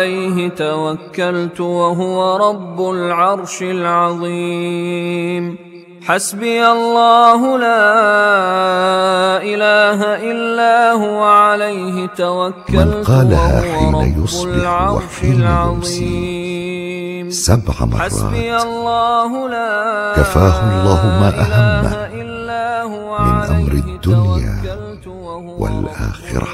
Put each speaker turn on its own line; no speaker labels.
عليه توكلت وهو رب العرش العظيم. حسبي الله لا إله إلا هو عليه توكلت
من قالها حين يصبح وحين يمسي. سبع
حسبي
مرات.
الله لا
كفاه الله ما أهمه من أمر الدنيا والآخرة.